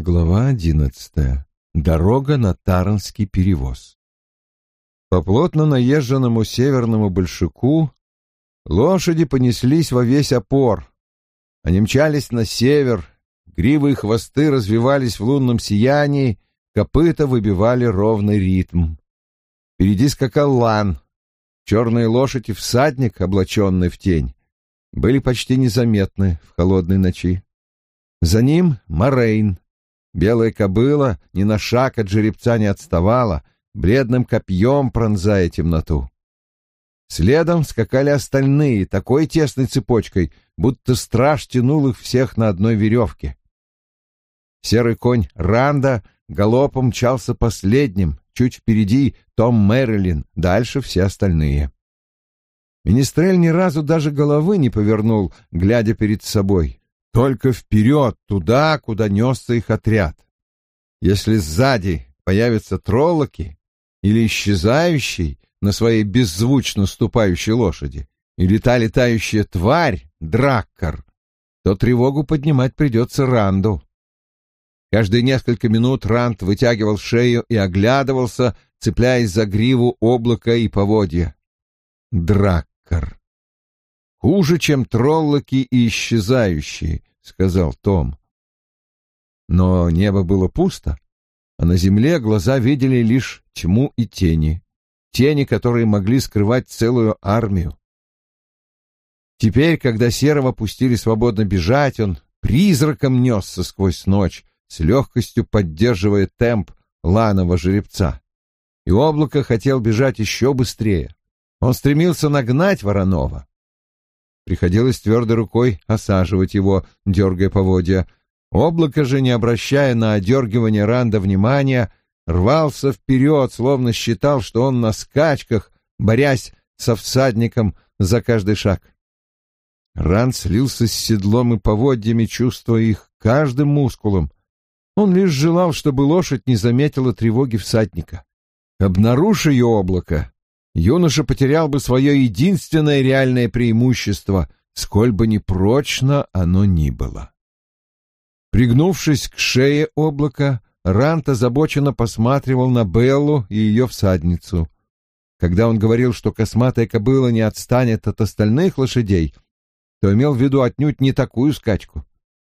Глава одиннадцатая. Дорога на Таранский перевоз. По плотно наезженному северному большаку лошади понеслись во весь опор. Они мчались на север, гривы и хвосты развивались в лунном сиянии, копыта выбивали ровный ритм. Впереди скакал лан. Черные лошади всадник, облаченный в тень, были почти незаметны в холодной ночи. За ним Морейн, Белая кобыла ни на шаг от жеребца не отставала, бледным копьем пронзая темноту. Следом скакали остальные, такой тесной цепочкой, будто страж тянул их всех на одной веревке. Серый конь Ранда галопом мчался последним, чуть впереди Том Мэрилин, дальше все остальные. Министрель ни разу даже головы не повернул, глядя перед собой только вперед, туда, куда несся их отряд. Если сзади появятся троллоки или исчезающий на своей беззвучно ступающей лошади, или та летающая тварь, драккар, то тревогу поднимать придется Ранду. Каждые несколько минут Ранд вытягивал шею и оглядывался, цепляясь за гриву облака и поводья. Драккар. Хуже, чем троллоки и исчезающие, сказал Том. Но небо было пусто, а на земле глаза видели лишь тьму и тени, тени, которые могли скрывать целую армию. Теперь, когда Серого пустили свободно бежать, он призраком несся сквозь ночь, с легкостью поддерживая темп ланого жеребца. И облако хотел бежать еще быстрее. Он стремился нагнать Воронова, Приходилось твердой рукой осаживать его, дергая поводья. Облако же, не обращая на одергивание Ранда внимания, рвался вперед, словно считал, что он на скачках, борясь со всадником за каждый шаг. Ранд слился с седлом и поводьями, чувствуя их каждым мускулом. Он лишь желал, чтобы лошадь не заметила тревоги всадника. Обнаружив ее облако, юноша потерял бы свое единственное реальное преимущество, сколь бы непрочно оно ни было. Пригнувшись к шее облака, Рант озабоченно посматривал на Беллу и ее всадницу. Когда он говорил, что косматая кобыла не отстанет от остальных лошадей, то имел в виду отнюдь не такую скачку.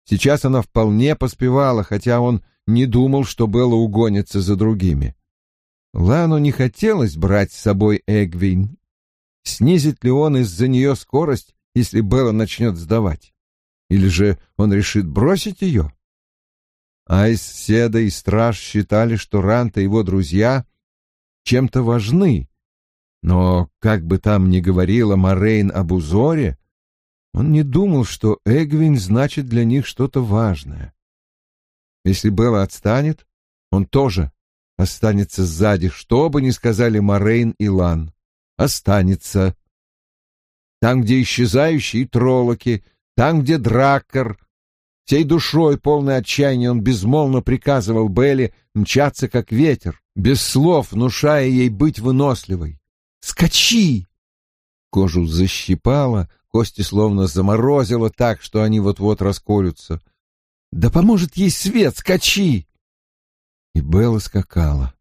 Сейчас она вполне поспевала, хотя он не думал, что Белла угонится за другими. Лану не хотелось брать с собой Эгвин. Снизит ли он из-за нее скорость, если Белла начнет сдавать? Или же он решит бросить ее? Айс, Седа и Страж считали, что Ранта и его друзья чем-то важны. Но, как бы там ни говорила Морейн об узоре, он не думал, что Эгвин значит для них что-то важное. Если Белла отстанет, он тоже Останется сзади, что бы ни сказали Морейн и Лан. Останется. Там, где исчезающие троллоки, там, где Драккар. Всей душой, полной отчаяния, он безмолвно приказывал Белли мчаться, как ветер, без слов внушая ей быть выносливой. «Скачи!» Кожу защипала, кости словно заморозило так, что они вот-вот расколются. «Да поможет ей свет! Скачи!» И Белла скакала.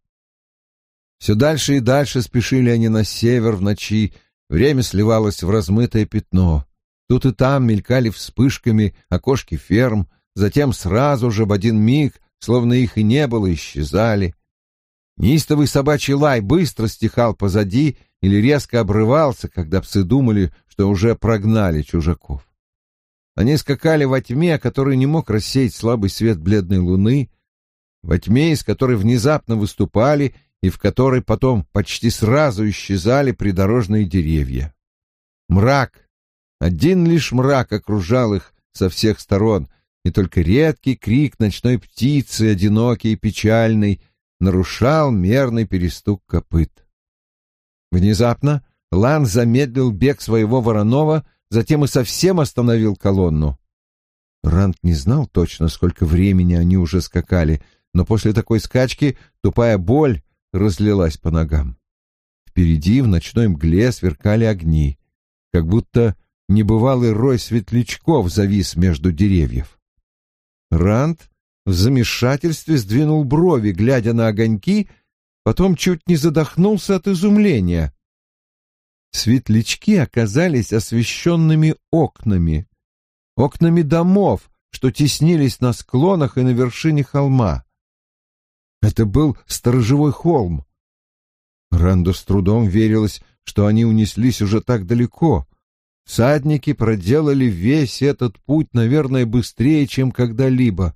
Все дальше и дальше спешили они на север в ночи, время сливалось в размытое пятно. Тут и там мелькали вспышками окошки ферм, затем сразу же в один миг, словно их и не было, исчезали. Неистовый собачий лай быстро стихал позади или резко обрывался, когда псы думали, что уже прогнали чужаков. Они скакали во тьме, который не мог рассеять слабый свет бледной луны, во тьме, из которой внезапно выступали и в которой потом почти сразу исчезали придорожные деревья. Мрак, один лишь мрак окружал их со всех сторон, и только редкий крик ночной птицы, одинокий и печальный, нарушал мерный перестук копыт. Внезапно Лан замедлил бег своего Воронова, затем и совсем остановил колонну. Рант не знал точно, сколько времени они уже скакали — но после такой скачки тупая боль разлилась по ногам. Впереди в ночной мгле сверкали огни, как будто небывалый рой светлячков завис между деревьев. Ранд в замешательстве сдвинул брови, глядя на огоньки, потом чуть не задохнулся от изумления. Светлячки оказались освещенными окнами, окнами домов, что теснились на склонах и на вершине холма. Это был сторожевой холм. Ранду с трудом верилось, что они унеслись уже так далеко. Садники проделали весь этот путь, наверное, быстрее, чем когда-либо.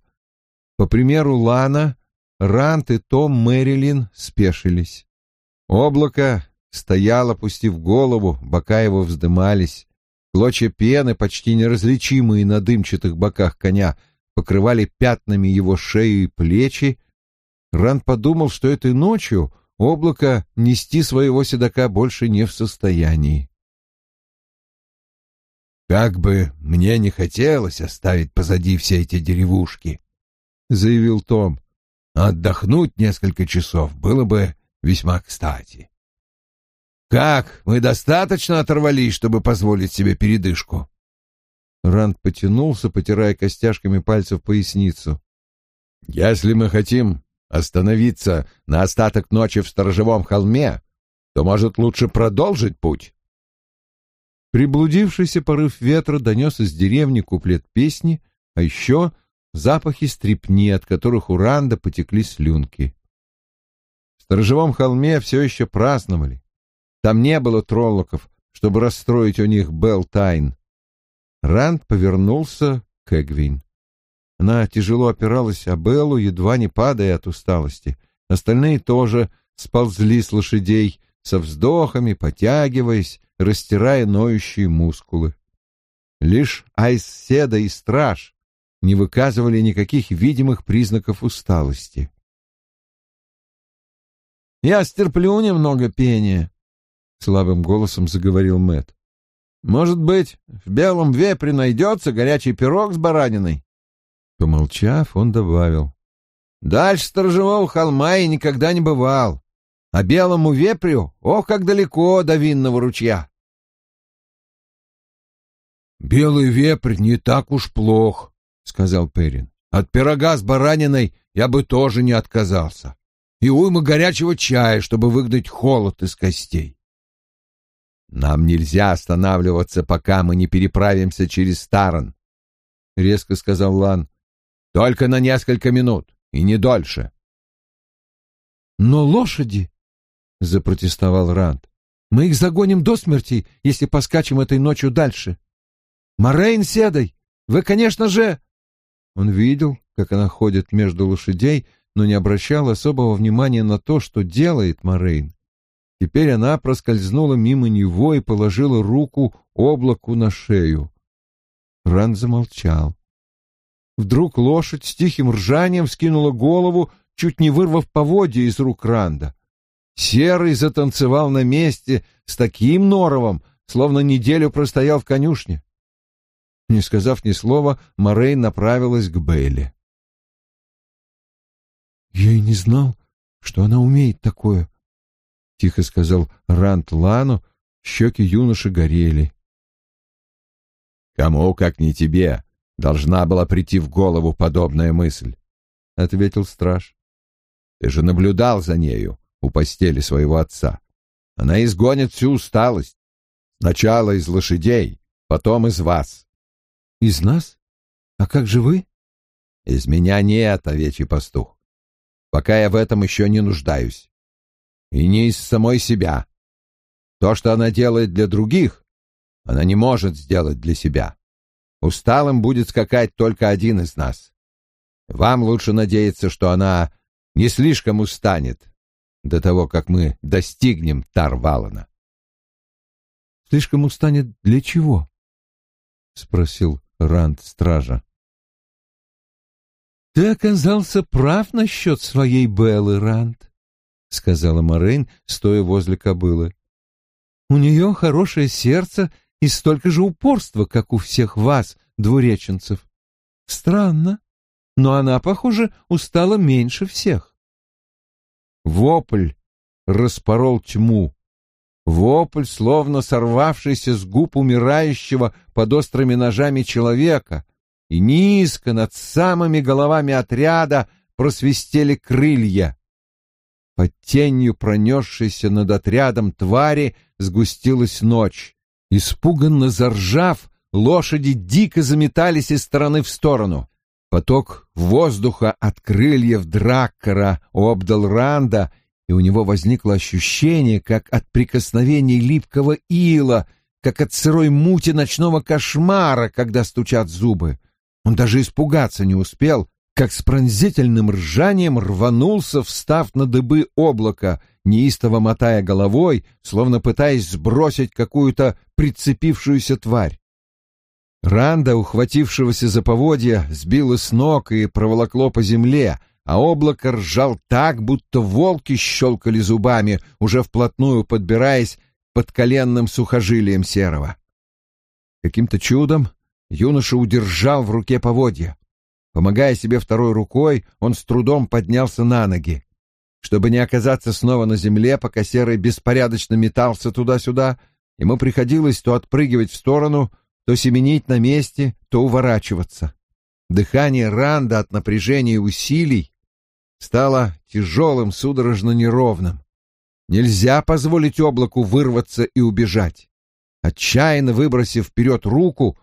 По примеру Лана, Рант и Том Мэрилин спешились. Облако стоял, опустив голову, бока его вздымались. Клочья пены, почти неразличимые на дымчатых боках коня, покрывали пятнами его шею и плечи. Ранд подумал, что этой ночью облако нести своего седока больше не в состоянии. «Как бы мне не хотелось оставить позади все эти деревушки», — заявил Том. «Отдохнуть несколько часов было бы весьма кстати». «Как? Мы достаточно оторвались, чтобы позволить себе передышку?» Ранд потянулся, потирая костяшками пальцев поясницу. «Если мы хотим остановиться на остаток ночи в сторожевом холме, то, может, лучше продолжить путь?» Приблудившийся порыв ветра донес из деревни куплет песни, а еще запахи стрепни, от которых у Ранда потекли слюнки. В сторожевом холме все еще праздновали. Там не было троллоков, чтобы расстроить у них Белтайн. Ранд повернулся к Эгвин. Она тяжело опиралась о Беллу, едва не падая от усталости. Остальные тоже сползли с лошадей, со вздохами, потягиваясь, растирая ноющие мускулы. Лишь Айсседа и Страж не выказывали никаких видимых признаков усталости. «Я стерплю немного пения», — слабым голосом заговорил Мэт. «Может быть, в белом вепре найдется горячий пирог с бараниной?» Помолчав, он добавил. «Дальше сторожевого холма и никогда не бывал. А белому вепрю, ох, как далеко до винного ручья!» «Белый вепрь не так уж плох», — сказал Перин. «От пирога с бараниной я бы тоже не отказался. И уйма горячего чая, чтобы выгнать холод из костей». «Нам нельзя останавливаться, пока мы не переправимся через Старон», — резко сказал Лан. «Только на несколько минут, и не дольше». «Но лошади», — запротестовал Ранд, — «мы их загоним до смерти, если поскачем этой ночью дальше. Морейн Седой, вы, конечно же...» Он видел, как она ходит между лошадей, но не обращал особого внимания на то, что делает Морейн. Теперь она проскользнула мимо него и положила руку облаку на шею. Ранд замолчал. Вдруг лошадь с тихим ржанием вскинула голову, чуть не вырвав поводья из рук Ранда. Серый затанцевал на месте с таким норовом, словно неделю простоял в конюшне. Не сказав ни слова, Морей направилась к Бейли. «Я и не знал, что она умеет такое», — тихо сказал Рант Лану, щеки юноши горели. «Кому, как не тебе, должна была прийти в голову подобная мысль», — ответил страж. «Ты же наблюдал за нею у постели своего отца. Она изгонит всю усталость. Сначала из лошадей, потом из вас». «Из нас? А как же вы?» «Из меня нет, овечий пастух. Пока я в этом еще не нуждаюсь и не из самой себя. То, что она делает для других, она не может сделать для себя. Усталым будет скакать только один из нас. Вам лучше надеяться, что она не слишком устанет до того, как мы достигнем Тарвалана. «Слишком устанет для чего?» — спросил Ранд стража. «Ты оказался прав насчет своей Беллы, Ранд сказала Морейн, стоя возле кобылы. У нее хорошее сердце и столько же упорства, как у всех вас, двуреченцев. Странно, но она, похоже, устала меньше всех. Вопль распорол тьму. Вопль, словно сорвавшийся с губ умирающего под острыми ножами человека, и низко над самыми головами отряда просвистели крылья. Под тенью пронесшейся над отрядом твари сгустилась ночь. Испуганно заржав, лошади дико заметались из стороны в сторону. Поток воздуха от крыльев Драккара обдал Ранда, и у него возникло ощущение, как от прикосновений липкого ила, как от сырой мути ночного кошмара, когда стучат зубы. Он даже испугаться не успел, как с пронзительным ржанием рванулся, встав на дыбы облака, неистово мотая головой, словно пытаясь сбросить какую-то прицепившуюся тварь. Ранда, ухватившегося за поводья, сбило с ног и проволокло по земле, а облако ржал так, будто волки щелкали зубами, уже вплотную подбираясь под коленным сухожилием серого. Каким-то чудом юноша удержал в руке поводья. Помогая себе второй рукой, он с трудом поднялся на ноги. Чтобы не оказаться снова на земле, пока серый беспорядочно метался туда-сюда, ему приходилось то отпрыгивать в сторону, то семенить на месте, то уворачиваться. Дыхание Ранда от напряжения и усилий стало тяжелым, судорожно неровным. Нельзя позволить облаку вырваться и убежать. Отчаянно выбросив вперед руку,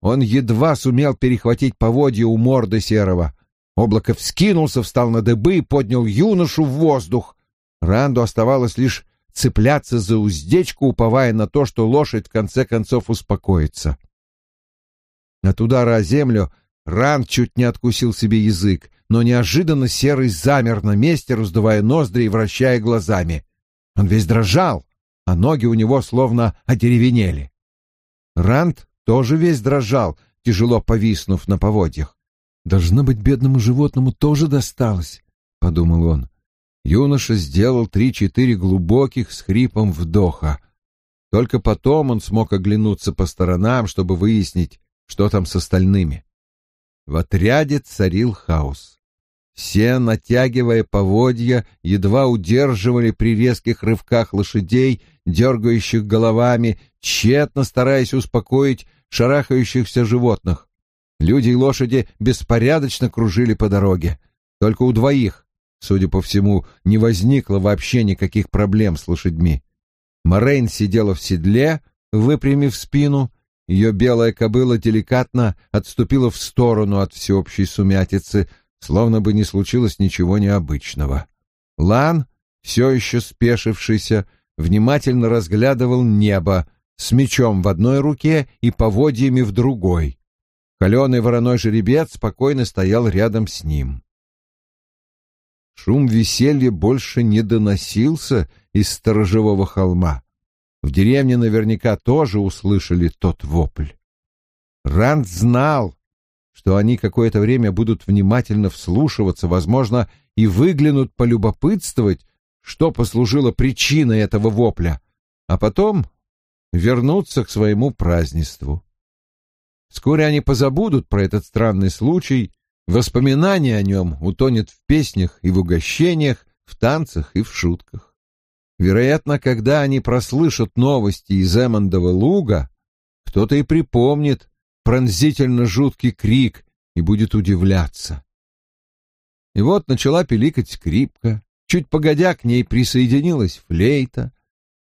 он едва сумел перехватить поводья у морды серого. Облако вскинулся, встал на дыбы и поднял юношу в воздух. Ранду оставалось лишь цепляться за уздечку, уповая на то, что лошадь в конце концов успокоится. От удара о землю Ранд чуть не откусил себе язык, но неожиданно Серый замер на месте, раздувая ноздри и вращая глазами. Он весь дрожал, а ноги у него словно одеревенели. Ранд тоже весь дрожал, тяжело повиснув на поводьях. «Должно быть, бедному животному тоже досталось», — подумал он. Юноша сделал три-четыре глубоких с хрипом вдоха. Только потом он смог оглянуться по сторонам, чтобы выяснить, что там с остальными. В отряде царил хаос. Все, натягивая поводья, едва удерживали при резких рывках лошадей, дергающих головами, тщетно стараясь успокоить шарахающихся животных. Люди и лошади беспорядочно кружили по дороге. Только у двоих, Судя по всему, не возникло вообще никаких проблем с лошадьми. Морейн сидела в седле, выпрямив спину, ее белая кобыла деликатно отступила в сторону от всеобщей сумятицы, словно бы не случилось ничего необычного. Лан, все еще спешившийся, внимательно разглядывал небо с мечом в одной руке и поводьями в другой. Холеный вороной жеребец спокойно стоял рядом с ним. Шум веселья больше не доносился из сторожевого холма. В деревне наверняка тоже услышали тот вопль. Ранд знал, что они какое-то время будут внимательно вслушиваться, возможно, и выглянут полюбопытствовать, что послужило причиной этого вопля, а потом вернуться к своему празднеству. Вскоре они позабудут про этот странный случай Воспоминание о нем утонет в песнях и в угощениях, в танцах и в шутках. Вероятно, когда они прослышат новости из Эммондова луга, кто-то и припомнит пронзительно жуткий крик и будет удивляться. И вот начала пиликать скрипка, чуть погодя к ней присоединилась флейта,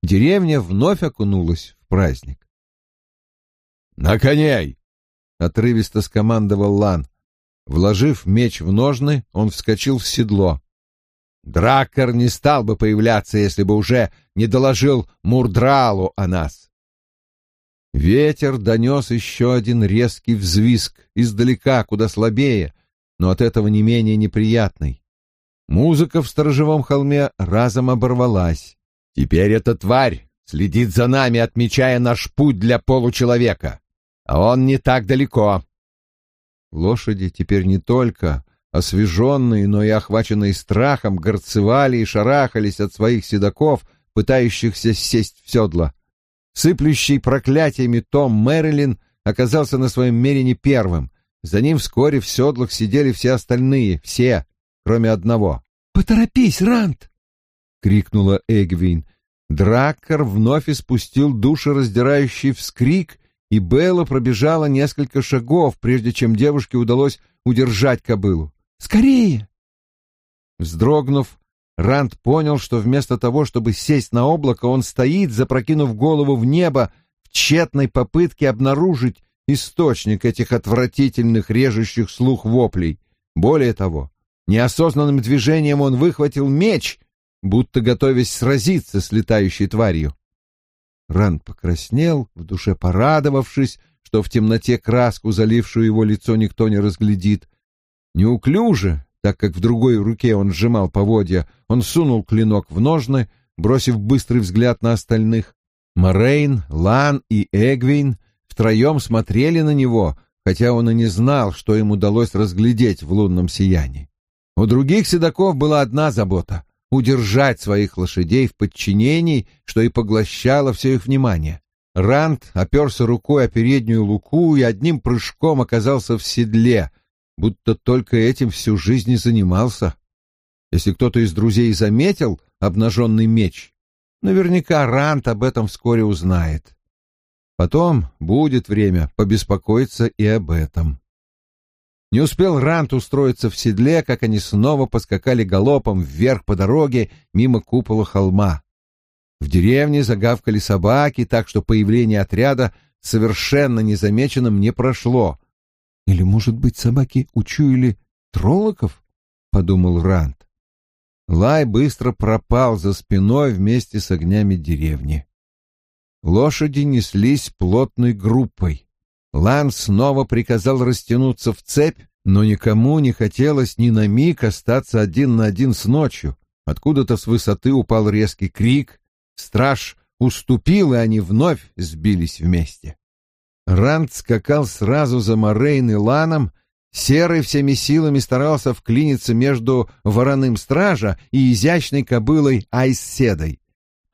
деревня вновь окунулась в праздник. «На коней!» — отрывисто скомандовал Лан. Вложив меч в ножны, он вскочил в седло. Драккар не стал бы появляться, если бы уже не доложил Мурдралу о нас. Ветер донес еще один резкий взвизг издалека, куда слабее, но от этого не менее неприятный. Музыка в сторожевом холме разом оборвалась. Теперь эта тварь следит за нами, отмечая наш путь для получеловека. А он не так далеко. Лошади теперь не только освеженные, но и охваченные страхом, горцевали и шарахались от своих седаков, пытающихся сесть в седло. Сыплющий проклятиями Том Мэрилин оказался на своем мерине первым. За ним вскоре в седлах сидели все остальные, все, кроме одного. «Поторопись, Рант!» — крикнула Эгвин. Драккар вновь испустил душераздирающий вскрик и Белла пробежала несколько шагов, прежде чем девушке удалось удержать кобылу. «Скорее!» Вздрогнув, Ранд понял, что вместо того, чтобы сесть на облако, он стоит, запрокинув голову в небо, в тщетной попытке обнаружить источник этих отвратительных, режущих слух воплей. Более того, неосознанным движением он выхватил меч, будто готовясь сразиться с летающей тварью. Ранд покраснел, в душе порадовавшись, что в темноте краску, залившую его лицо, никто не разглядит. Неуклюже, так как в другой руке он сжимал поводья, он сунул клинок в ножны, бросив быстрый взгляд на остальных. Морейн, Лан и Эгвин втроем смотрели на него, хотя он и не знал, что им удалось разглядеть в лунном сиянии. У других седаков была одна забота — удержать своих лошадей в подчинении, что и поглощало все их внимание. Ранд оперся рукой о переднюю луку и одним прыжком оказался в седле, будто только этим всю жизнь и занимался. Если кто-то из друзей заметил обнаженный меч, наверняка Рант об этом вскоре узнает. Потом будет время побеспокоиться и об этом. Не успел Рант устроиться в седле, как они снова поскакали галопом вверх по дороге мимо купола холма. В деревне загавкали собаки, так что появление отряда совершенно незамеченным не прошло. Или, может быть, собаки учуяли троллоков? — подумал Рант. Лай быстро пропал за спиной вместе с огнями деревни. Лошади неслись плотной группой. Лан снова приказал растянуться в цепь, но никому не хотелось ни на миг остаться один на один с ночью. Откуда-то с высоты упал резкий крик. Страж уступил, и они вновь сбились вместе. Ранд скакал сразу за Морейн и Ланом, Серый всеми силами старался вклиниться между вороным стража и изящной кобылой Айсседой.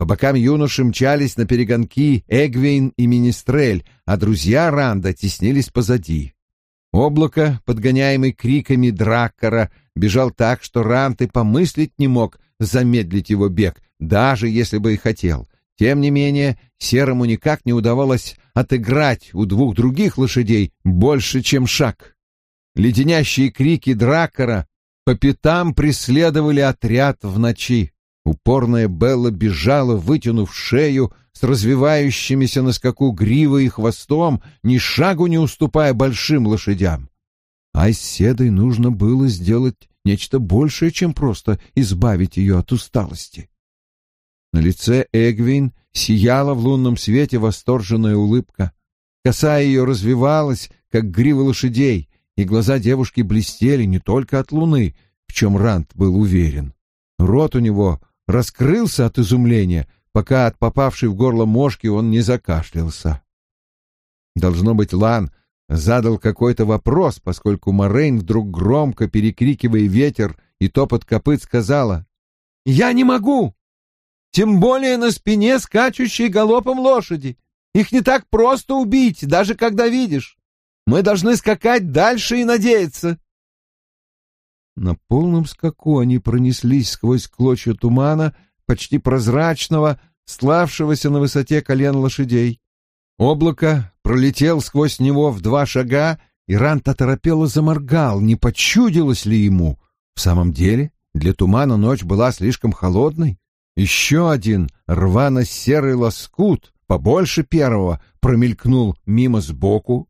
По бокам юноши мчались на перегонки Эгвейн и Министрель, а друзья Ранда теснились позади. Облако, подгоняемый криками Драккара, бежал так, что Ранд и помыслить не мог замедлить его бег, даже если бы и хотел. Тем не менее, Серому никак не удавалось отыграть у двух других лошадей больше, чем шаг. Леденящие крики Драккара по пятам преследовали отряд в ночи. Упорная Белла бежала, вытянув шею, с развивающимися на скаку гривой и хвостом, ни шагу не уступая большим лошадям. А с Седой нужно было сделать нечто большее, чем просто избавить ее от усталости. На лице Эгвин сияла в лунном свете восторженная улыбка. Коса ее развивалась, как грива лошадей, и глаза девушки блестели не только от луны, в чем Рант был уверен. Рот у него раскрылся от изумления, пока от попавшей в горло мошки он не закашлялся. Должно быть, Лан задал какой-то вопрос, поскольку Морейн вдруг громко, перекрикивая ветер и топот копыт, сказала «Я не могу! Тем более на спине скачущей галопом лошади. Их не так просто убить, даже когда видишь. Мы должны скакать дальше и надеяться». На полном скаку они пронеслись сквозь клочья тумана, почти прозрачного, славшегося на высоте колен лошадей. Облако пролетел сквозь него в два шага, и Рант оторопело заморгал, не почудилось ли ему. В самом деле, для тумана ночь была слишком холодной. Еще один рвано-серый лоскут, побольше первого, промелькнул мимо сбоку,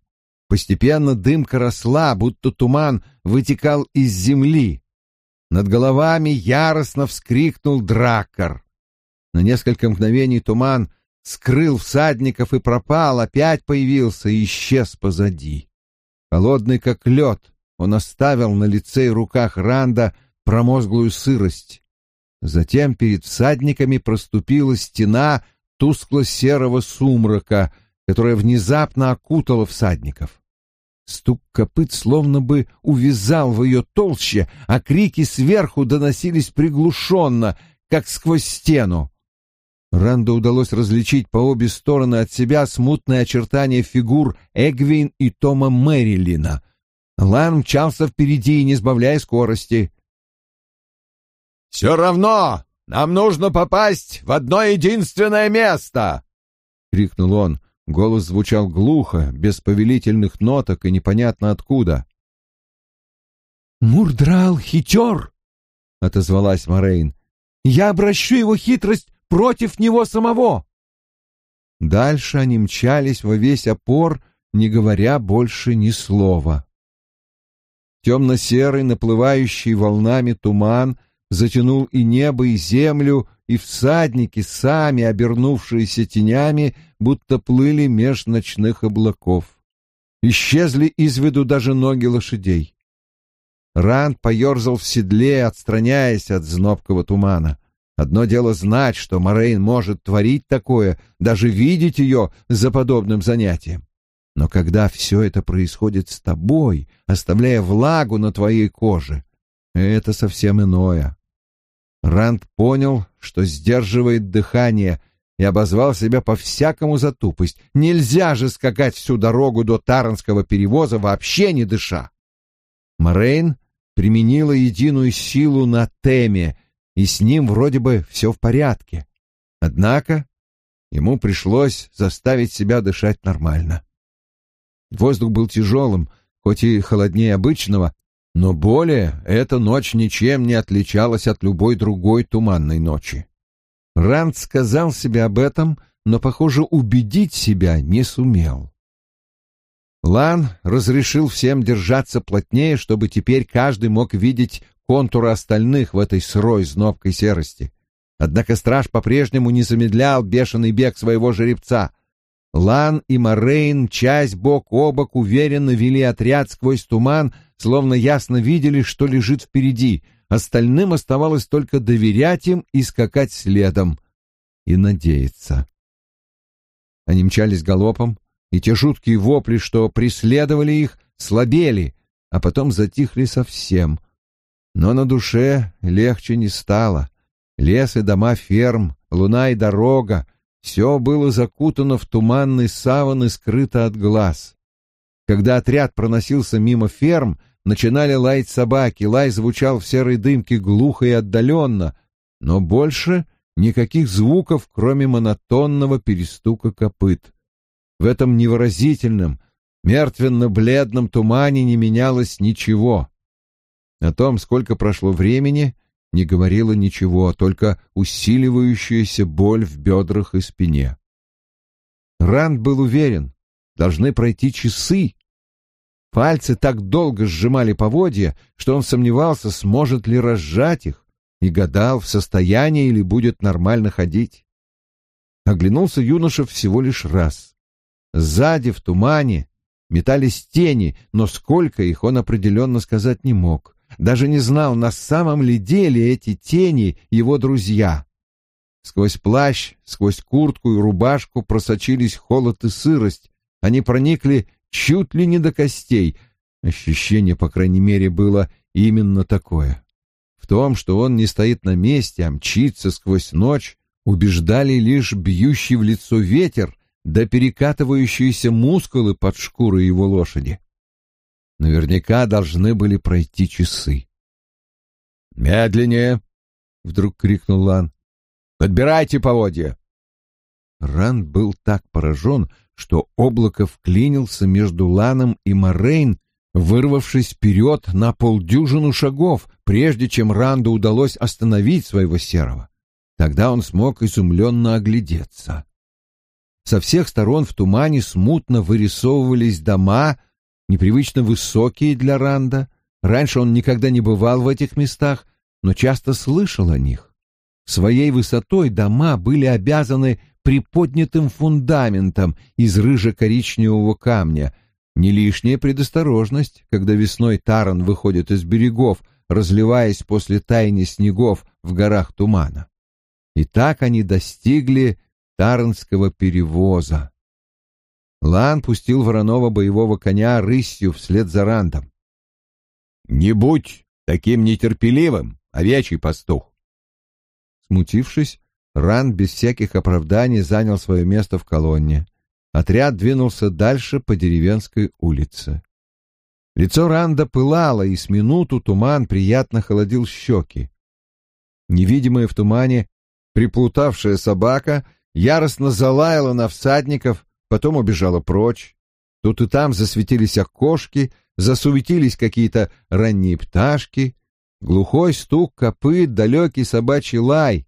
Постепенно дымка росла, будто туман вытекал из земли. Над головами яростно вскрикнул драккар. На несколько мгновений туман скрыл всадников и пропал, опять появился и исчез позади. Холодный как лед, он оставил на лице и руках Ранда промозглую сырость. Затем перед всадниками проступила стена тускло-серого сумрака, которая внезапно окутала всадников. Стук копыт словно бы увязал в ее толще, а крики сверху доносились приглушенно, как сквозь стену. Ранду удалось различить по обе стороны от себя смутные очертания фигур Эгвин и Тома Мэрилина. Лан мчался впереди, не сбавляя скорости. «Все равно нам нужно попасть в одно единственное место!» — крикнул он. Голос звучал глухо, без повелительных ноток и непонятно откуда. «Мурдрал хитер!» — отозвалась Морейн. «Я обращу его хитрость против него самого!» Дальше они мчались во весь опор, не говоря больше ни слова. Темно-серый, наплывающий волнами туман затянул и небо, и землю, и всадники, сами обернувшиеся тенями, будто плыли меж ночных облаков. Исчезли из виду даже ноги лошадей. Ранд поерзал в седле, отстраняясь от знобкого тумана. Одно дело знать, что Морейн может творить такое, даже видеть ее за подобным занятием. Но когда все это происходит с тобой, оставляя влагу на твоей коже, это совсем иное. Ранд понял, что сдерживает дыхание, и обозвал себя по-всякому за тупость. Нельзя же скакать всю дорогу до Таранского перевоза, вообще не дыша. Морейн применила единую силу на Теме, и с ним вроде бы все в порядке. Однако ему пришлось заставить себя дышать нормально. Воздух был тяжелым, хоть и холоднее обычного, но более эта ночь ничем не отличалась от любой другой туманной ночи. Ранд сказал себе об этом, но, похоже, убедить себя не сумел. Лан разрешил всем держаться плотнее, чтобы теперь каждый мог видеть контуры остальных в этой сырой знобкой серости. Однако страж по-прежнему не замедлял бешеный бег своего жеребца — Лан и Морейн, часть бок о бок, уверенно вели отряд сквозь туман, словно ясно видели, что лежит впереди. Остальным оставалось только доверять им и скакать следом. И надеяться. Они мчались галопом, и те жуткие вопли, что преследовали их, слабели, а потом затихли совсем. Но на душе легче не стало. Лес и дома ферм, луна и дорога, все было закутано в туманный саван и скрыто от глаз. Когда отряд проносился мимо ферм, начинали лаять собаки, лай звучал в серой дымке глухо и отдаленно, но больше никаких звуков, кроме монотонного перестука копыт. В этом невыразительном, мертвенно-бледном тумане не менялось ничего. О том, сколько прошло времени, не говорила ничего, только усиливающаяся боль в бедрах и спине. Ранд был уверен, должны пройти часы. Пальцы так долго сжимали поводья, что он сомневался, сможет ли разжать их, и гадал, в состоянии ли будет нормально ходить. Оглянулся юноша всего лишь раз. Сзади, в тумане, метались тени, но сколько их он определенно сказать не мог даже не знал, на самом ли деле эти тени его друзья. Сквозь плащ, сквозь куртку и рубашку просочились холод и сырость. Они проникли чуть ли не до костей. Ощущение, по крайней мере, было именно такое. В том, что он не стоит на месте, а мчится сквозь ночь, убеждали лишь бьющий в лицо ветер да перекатывающиеся мускулы под шкурой его лошади. Наверняка должны были пройти часы. «Медленнее!» — вдруг крикнул Лан. «Подбирайте поводья!» Ранд был так поражен, что облако вклинился между Ланом и Морейн, вырвавшись вперед на полдюжину шагов, прежде чем Ранду удалось остановить своего серого. Тогда он смог изумленно оглядеться. Со всех сторон в тумане смутно вырисовывались дома — непривычно высокие для Ранда. Раньше он никогда не бывал в этих местах, но часто слышал о них. Своей высотой дома были обязаны приподнятым фундаментом из рыже-коричневого камня. Не лишняя предосторожность, когда весной Таран выходит из берегов, разливаясь после таяния снегов в горах тумана. И так они достигли Таранского перевоза. Лан пустил вороного боевого коня рысью вслед за Рандом. «Не будь таким нетерпеливым, овечий пастух!» Смутившись, Ранд без всяких оправданий занял свое место в колонне. Отряд двинулся дальше по деревенской улице. Лицо Ранда пылало, и с минуту туман приятно холодил щеки. Невидимая в тумане приплутавшая собака яростно залаяла на всадников, потом убежала прочь. Тут и там засветились окошки, засуетились какие-то ранние пташки, глухой стук копыт, далекий собачий лай.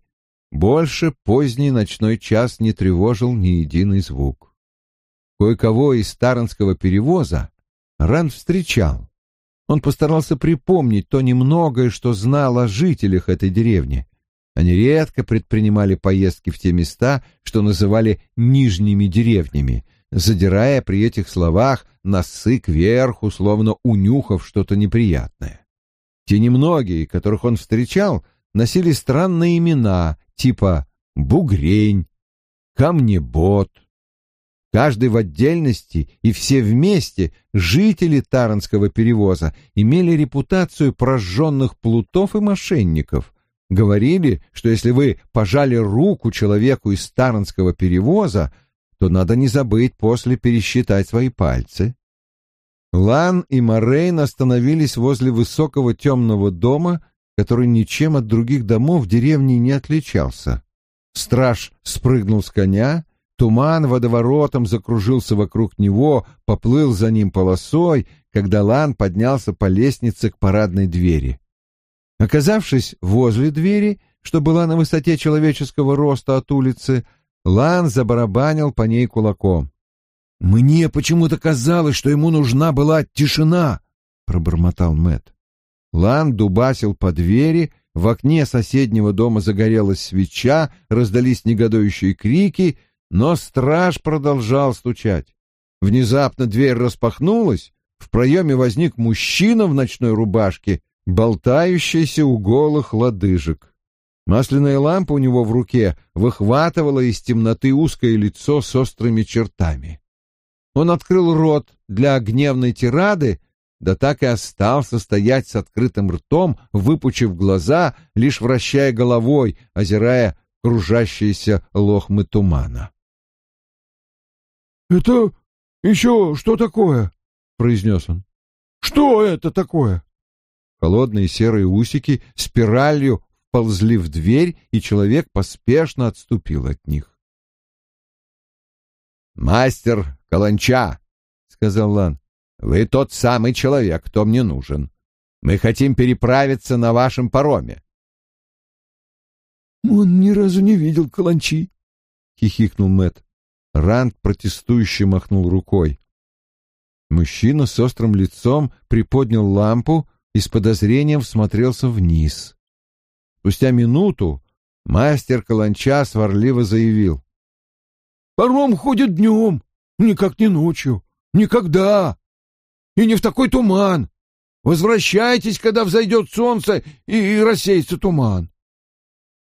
Больше поздний ночной час не тревожил ни единый звук. Кое-кого из старонского перевоза Ран встречал. Он постарался припомнить то немногое, что знал о жителях этой деревни. Они редко предпринимали поездки в те места, что называли «нижними деревнями», задирая при этих словах носы кверху, словно унюхав что-то неприятное. Те немногие, которых он встречал, носили странные имена, типа «бугрень», «камнебот», Каждый в отдельности и все вместе жители Таранского перевоза имели репутацию прожженных плутов и мошенников. Говорили, что если вы пожали руку человеку из Таранского перевоза, то надо не забыть после пересчитать свои пальцы. Лан и Морейн остановились возле высокого темного дома, который ничем от других домов в деревне не отличался. Страж спрыгнул с коня Туман водоворотом закружился вокруг него, поплыл за ним полосой, когда Лан поднялся по лестнице к парадной двери. Оказавшись возле двери, что была на высоте человеческого роста от улицы, Лан забарабанил по ней кулаком. «Мне почему-то казалось, что ему нужна была тишина», — пробормотал Мэт. Лан дубасил по двери, в окне соседнего дома загорелась свеча, раздались негодующие крики — но страж продолжал стучать. Внезапно дверь распахнулась, в проеме возник мужчина в ночной рубашке, болтающийся у голых лодыжек. Масляная лампа у него в руке выхватывала из темноты узкое лицо с острыми чертами. Он открыл рот для гневной тирады, да так и остался стоять с открытым ртом, выпучив глаза, лишь вращая головой, озирая кружащиеся лохмы тумана. «Это еще что такое?» — произнес он. «Что это такое?» Холодные серые усики спиралью ползли в дверь, и человек поспешно отступил от них. «Мастер Каланча!» — сказал Лан. «Вы тот самый человек, кто мне нужен. Мы хотим переправиться на вашем пароме». «Он ни разу не видел Каланчи», — хихикнул Мэт. Ранд протестующе махнул рукой. Мужчина с острым лицом приподнял лампу и с подозрением всмотрелся вниз. Спустя минуту мастер Каланча сварливо заявил. «Паром ходит днем, никак не ночью, никогда, и не в такой туман. Возвращайтесь, когда взойдет солнце и рассеется туман».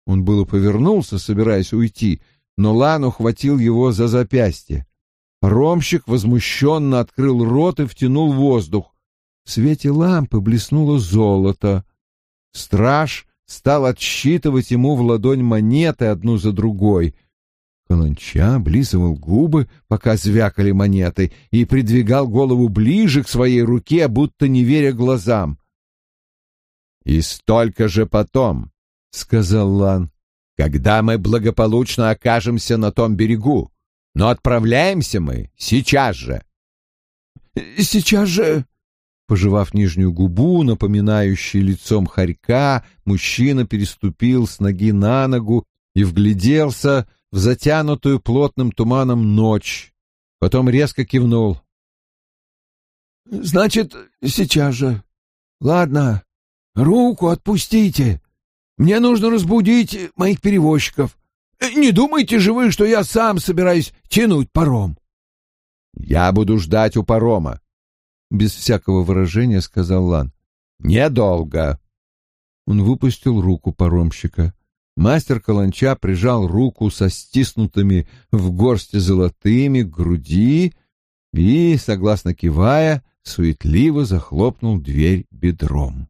Он было повернулся, собираясь уйти, — но Лан ухватил его за запястье. Ромщик возмущенно открыл рот и втянул воздух. В свете лампы блеснуло золото. Страж стал отсчитывать ему в ладонь монеты одну за другой. Каланча облизывал губы, пока звякали монеты, и придвигал голову ближе к своей руке, будто не веря глазам. «И столько же потом», — сказал Лан когда мы благополучно окажемся на том берегу. Но отправляемся мы сейчас же. Сейчас же, пожевав нижнюю губу, напоминающую лицом хорька, мужчина переступил с ноги на ногу и вгляделся в затянутую плотным туманом ночь. Потом резко кивнул. Значит, сейчас же. Ладно, руку отпустите. Мне нужно разбудить моих перевозчиков. Не думайте же вы, что я сам собираюсь тянуть паром. Я буду ждать у парома, без всякого выражения сказал Лан. Недолго. Он выпустил руку паромщика. Мастер Каланча прижал руку со стиснутыми в горсти золотыми груди и, согласно кивая, суетливо захлопнул дверь бедром.